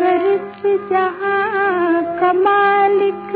गर्ज जहाँ कमालिक